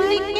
Anything